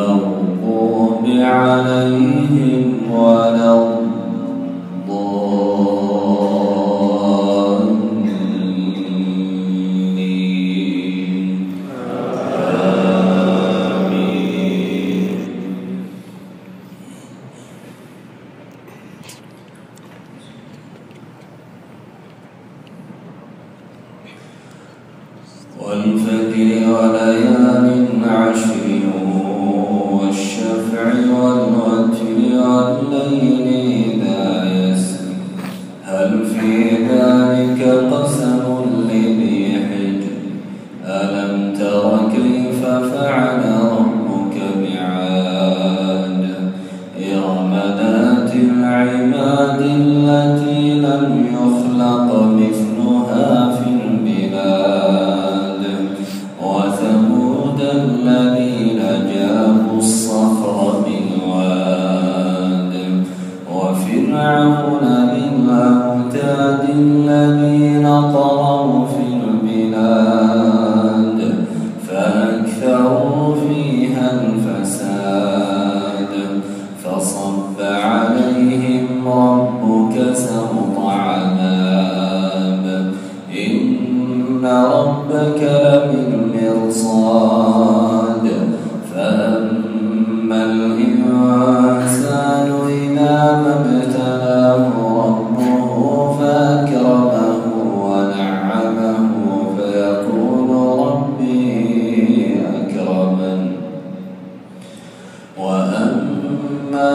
المغضوب عليهم ولا آمين والفجر وليال لم يخلق مثلها في البلاد. وثمود الذين جابوا الصخر بالواد. وفرعون بالأوتاد الذين طغوا في البلاد. فأكثروا فيها الفساد. فصب عليهم سوط عذاب إن ربك لبالمرصاد. فأما الإنسان إذا ما ابتلاه ربه فأكرمه ونعمه فيقول ربي أكرمن. وأما